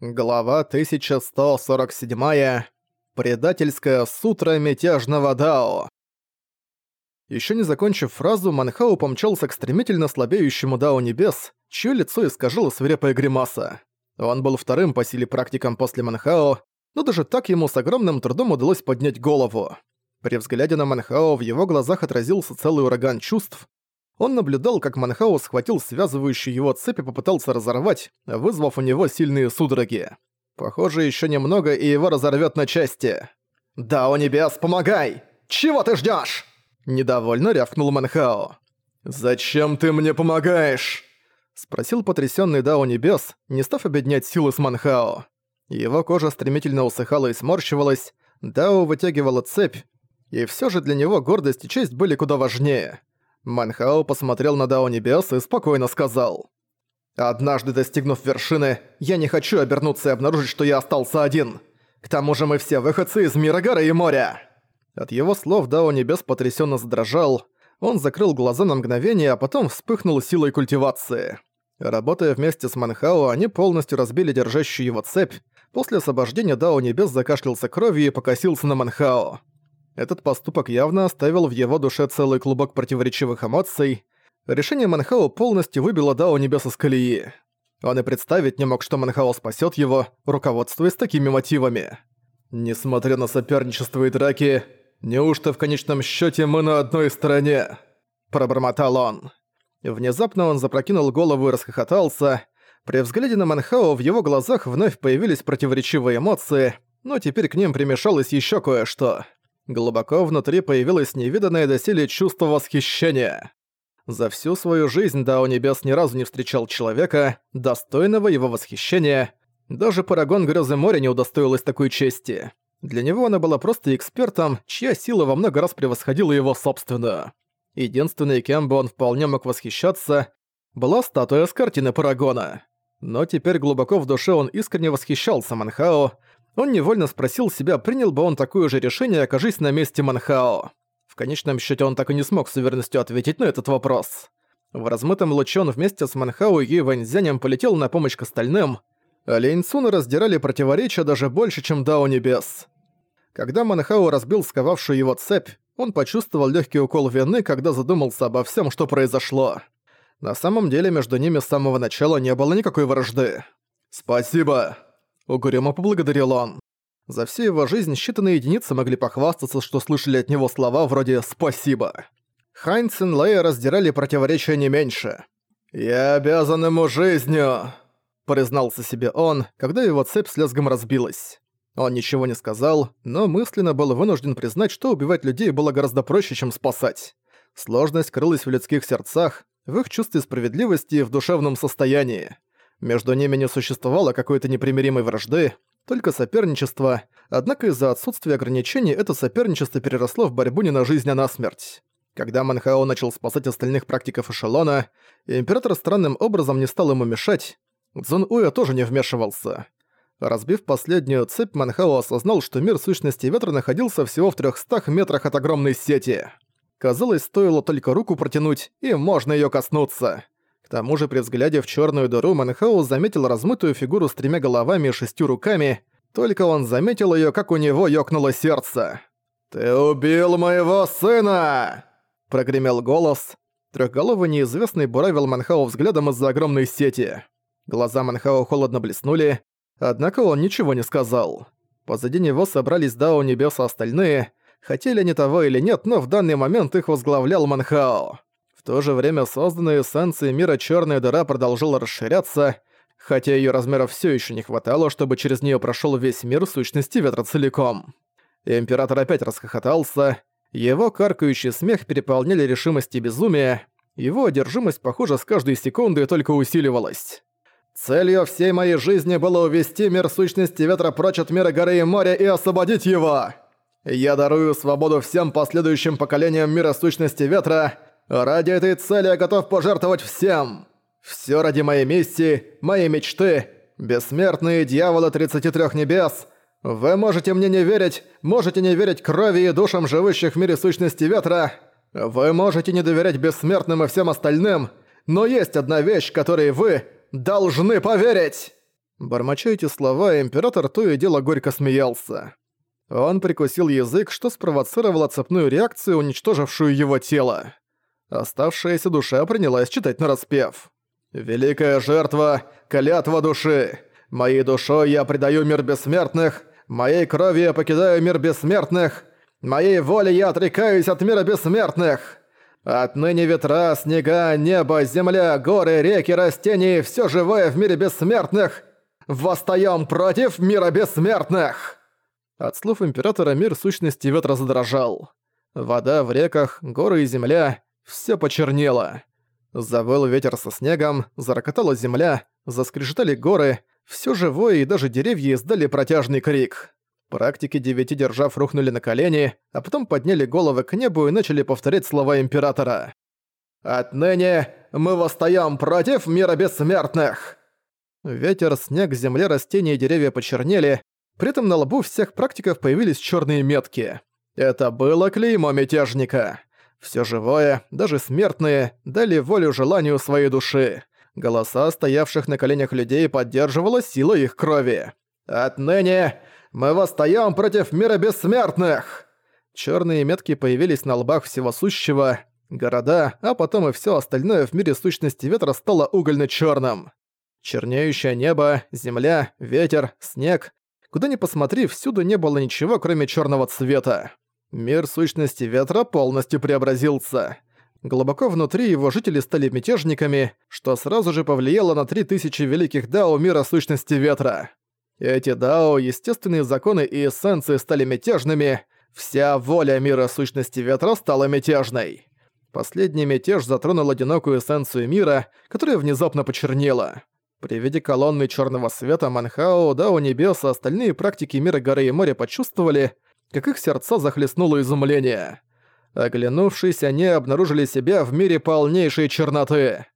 Глава 1147. Предательская сутра мятежного Дао. Еще не закончив фразу, Манхау помчался к стремительно слабеющему Дао Небес, чье лицо искажало свирепая гримаса. Он был вторым по силе практиком после Манхао, но даже так ему с огромным трудом удалось поднять голову. При взгляде на Манхао в его глазах отразился целый ураган чувств, он наблюдал, как Манхао схватил связывающую его цепь и попытался разорвать, вызвав у него сильные судороги. Похоже, еще немного, и его разорвет на части. «Да, о небес, помогай! Чего ты ждешь? Недовольно рявкнул Манхао. «Зачем ты мне помогаешь?» Спросил потрясенный Дао Небес, не став объединять силы с Манхао. Его кожа стремительно усыхала и сморщивалась, Дао вытягивала цепь, и все же для него гордость и честь были куда важнее. Манхао посмотрел на Дао Небес и спокойно сказал. «Однажды достигнув вершины, я не хочу обернуться и обнаружить, что я остался один. К тому же мы все выходцы из мира горы и моря». От его слов Дао Небес потрясенно задрожал. Он закрыл глаза на мгновение, а потом вспыхнул силой культивации. Работая вместе с Манхао, они полностью разбили держащую его цепь. После освобождения Дао Небес закашлялся кровью и покосился на Манхао. Этот поступок явно оставил в его душе целый клубок противоречивых эмоций. Решение Манхао полностью выбило Дао Небес из колеи. Он и представить не мог, что Манхао спасет его, руководствуясь такими мотивами. Несмотря на соперничество и драки, неужто в конечном счете мы на одной стороне? Пробормотал он. Внезапно он запрокинул голову и расхохотался. При взгляде на Манхао в его глазах вновь появились противоречивые эмоции, но теперь к ним примешалось еще кое-что. Глубоко внутри появилось невиданное доселе чувство восхищения. За всю свою жизнь Дао Небес ни разу не встречал человека, достойного его восхищения. Даже Парагон Грёзы моря не удостоилась такой чести. Для него она была просто экспертом, чья сила во много раз превосходила его собственную. Единственной, кем бы он вполне мог восхищаться, была статуя с картины Парагона. Но теперь глубоко в душе он искренне восхищался Манхао, он невольно спросил себя, принял бы он такое же решение, окажись на месте Манхао. В конечном счете он так и не смог с уверенностью ответить на этот вопрос. В размытом луче он вместе с Манхао и Вэньцзянем полетел на помощь к остальным. А Лень Цуна раздирали противоречия даже больше, чем Дао Небес. Когда Манхао разбил сковавшую его цепь, он почувствовал легкий укол вины, когда задумался обо всем, что произошло. На самом деле между ними с самого начала не было никакой вражды. «Спасибо!» Угрюмо поблагодарил он. За всю его жизнь считанные единицы могли похвастаться, что слышали от него слова вроде «спасибо». Хайнц и Лея раздирали противоречия не меньше. «Я обязан ему жизнью», — признался себе он, когда его цепь с лязгом разбилась. Он ничего не сказал, но мысленно был вынужден признать, что убивать людей было гораздо проще, чем спасать. Сложность крылась в людских сердцах, в их чувстве справедливости и в душевном состоянии. Между ними не существовало какой-то непримиримой вражды, только соперничество, однако из-за отсутствия ограничений это соперничество переросло в борьбу не на жизнь, а на смерть. Когда Манхао начал спасать остальных практиков эшелона, император странным образом не стал ему мешать, Цзун Уя тоже не вмешивался. Разбив последнюю цепь, Манхао осознал, что мир сущности ветра находился всего в 300 метрах от огромной сети. Казалось, стоило только руку протянуть, и можно её коснуться. К тому же при взгляде в черную дыру Манхаус заметил размытую фигуру с тремя головами и шестью руками, только он заметил ее, как у него ёкнуло сердце. «Ты убил моего сына!» – прогремел голос. Трехголовый неизвестный буравил Манхау взглядом из-за огромной сети. Глаза Манхао холодно блеснули, однако он ничего не сказал. Позади него собрались Дао Небеса остальные, хотели они того или нет, но в данный момент их возглавлял Манхао. В то же время созданная эссенцией мира черная дыра продолжала расширяться, хотя ее размеров все еще не хватало, чтобы через нее прошел весь мир сущности ветра целиком. Император опять расхохотался, его каркающий смех переполняли решимость и безумие, его одержимость, похоже, с каждой секундой только усиливалась. Целью всей моей жизни было увести мир сущности ветра прочь от мира горы и моря и освободить его. Я дарую свободу всем последующим поколениям мира сущности ветра, Ради этой цели я готов пожертвовать всем. Все ради моей миссии, моей мечты. Бессмертные дьяволы 33 небес. Вы можете мне не верить, можете не верить крови и душам живущих в мире сущности ветра. Вы можете не доверять бессмертным и всем остальным, но есть одна вещь, которой вы должны поверить. Бормоча эти слова, император то и дело горько смеялся. Он прикусил язык, что спровоцировало цепную реакцию, уничтожившую его тело. Оставшаяся душа принялась читать нараспев. «Великая жертва, клятва души! Моей душой я предаю мир бессмертных, моей кровью я покидаю мир бессмертных, моей волей я отрекаюсь от мира бессмертных! Отныне ветра, снега, небо, земля, горы, реки, растения и всё живое в мире бессмертных восстаём против мира бессмертных!» От слов Императора мир сущности ветра задрожал. Вода в реках, горы и земля — всё почернело. Завыл ветер со снегом, зарокотала земля, заскрежетали горы, всё живое и даже деревья издали протяжный крик. Практики девяти держав рухнули на колени, а потом подняли головы к небу и начали повторять слова Императора. «Отныне мы восстаем против мира бессмертных!» Ветер, снег, земля, растения и деревья почернели, при этом на лбу всех практиков появились черные метки. Это было клеймо мятежника. Все живое, даже смертные, дали волю желанию своей души. Голоса стоявших на коленях людей поддерживала сила их крови. «Отныне мы восстаем против мира бессмертных!» Черные метки появились на лбах всего сущего, города, а потом и все остальное в мире сущности ветра стало угольно черным Чернеющее небо, земля, ветер, снег. Куда ни посмотри, всюду не было ничего, кроме черного цвета. Мир сущности ветра полностью преобразился. Глубоко внутри его жители стали мятежниками, что сразу же повлияло на три тысячи великих дао мира сущности ветра. Эти дао, естественные законы и эссенции стали мятежными, вся воля мира сущности ветра стала мятежной. Последний мятеж затронул одинокую эссенцию мира, которая внезапно почернела. При виде колонны черного света Манхао, Дао Небес и остальные практики мира горы и моря почувствовали, как их сердца захлестнуло изумление. Оглянувшись, они обнаружили себя в мире полнейшей черноты.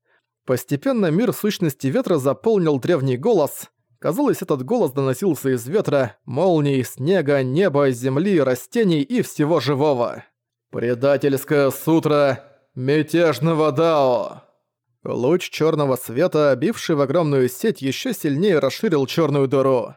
Постепенно мир сущности ветра заполнил древний голос. Казалось, этот голос доносился из ветра, молний, снега, неба, земли, растений и всего живого. «Предательская сутра мятежного Дао!» Луч черного света, бивший в огромную сеть, еще сильнее расширил черную дыру.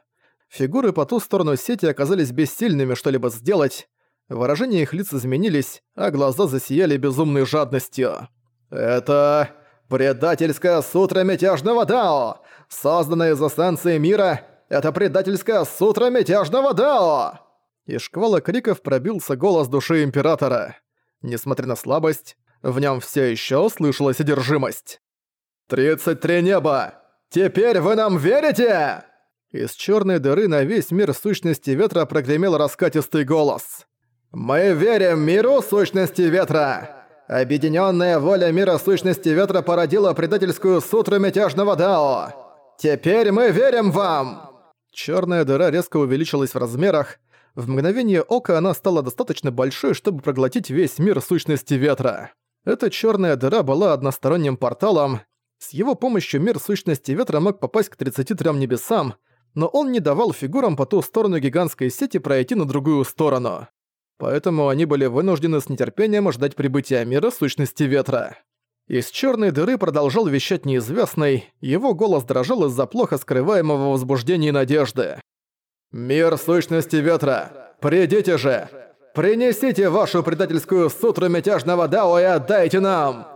Фигуры по ту сторону сети оказались бессильными что-либо сделать. Выражения их лиц изменились, а глаза засияли безумной жадностью. «Это предательская сутра мятежного Дао! Созданная из эссенции мира, это предательская сутра мятежного Дао!» Из шквала криков пробился голос души Императора. Несмотря на слабость, в нем все еще слышалась одержимость. «Тридцать три неба! Теперь вы нам верите?» Из черной дыры на весь мир сущности ветра прогремел раскатистый голос. «Мы верим миру сущности ветра! Объединенная воля мира сущности ветра породила предательскую сутру мятежного Дао! Теперь мы верим вам!» Черная дыра резко увеличилась в размерах. В мгновение ока она стала достаточно большой, чтобы проглотить весь мир сущности ветра. Эта черная дыра была односторонним порталом. С его помощью мир сущности ветра мог попасть к 33 небесам, но он не давал фигурам по ту сторону гигантской сети пройти на другую сторону. Поэтому они были вынуждены с нетерпением ждать прибытия мира сущности ветра. Из черной дыры продолжал вещать неизвестный, его голос дрожал из-за плохо скрываемого возбуждения и надежды. «Мир сущности ветра! Придите же! Принесите вашу предательскую сутру мятежного Дао и отдайте нам!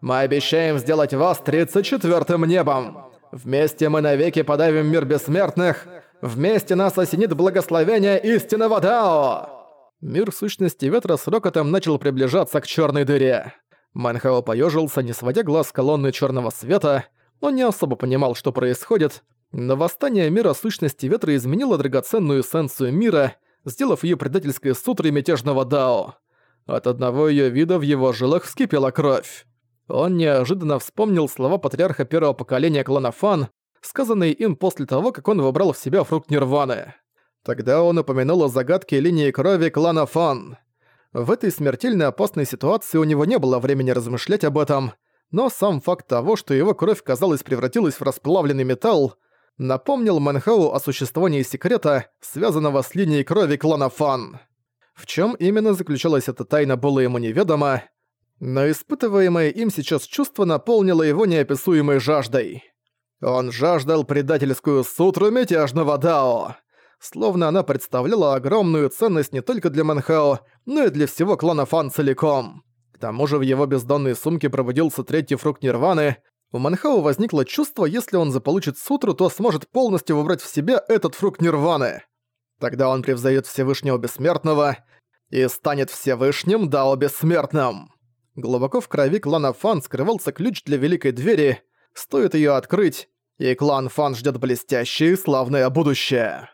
Мы обещаем сделать вас тридцать четвертым небом! Вместе мы навеки подавим мир бессмертных! Вместе нас осенит благословение истинного Дао!» Мир сущности ветра с рокотом начал приближаться к черной дыре. Манхао поежился, не сводя глаз колонны черного света. Он не особо понимал, что происходит, но восстание мира сущности ветра изменило драгоценную эссенцию мира — сделав ее предательской сутрой мятежного Дао. От одного ее вида в его жилах вскипела кровь. Он неожиданно вспомнил слова патриарха первого поколения клана Фан, сказанные им после того, как он выбрал в себя фрукт Нирваны. Тогда он упомянул о загадке линии крови клана Фан. В этой смертельно опасной ситуации у него не было времени размышлять об этом, но сам факт того, что его кровь, казалось, превратилась в расплавленный металл, напомнил Мэнхау о существовании секрета, связанного с линией крови клана Фан. В чем именно заключалась эта тайна, было ему неведомо, но испытываемое им сейчас чувство наполнило его неописуемой жаждой. Он жаждал предательскую сутру мятежного Дао. Словно она представляла огромную ценность не только для Манхао, но и для всего клана Фан целиком. К тому же в его бездонной сумке пробудился третий фрукт Нирваны. У Манхао возникло чувство, если он заполучит сутру, то сможет полностью выбрать в себя этот фрукт Нирваны. Тогда он превзойдет Всевышнего Бессмертного и станет Всевышним Дао Бессмертным. Глубоко в крови клана Фан скрывался ключ для Великой Двери. Стоит ее открыть, и клан Фан ждет блестящее и славное будущее.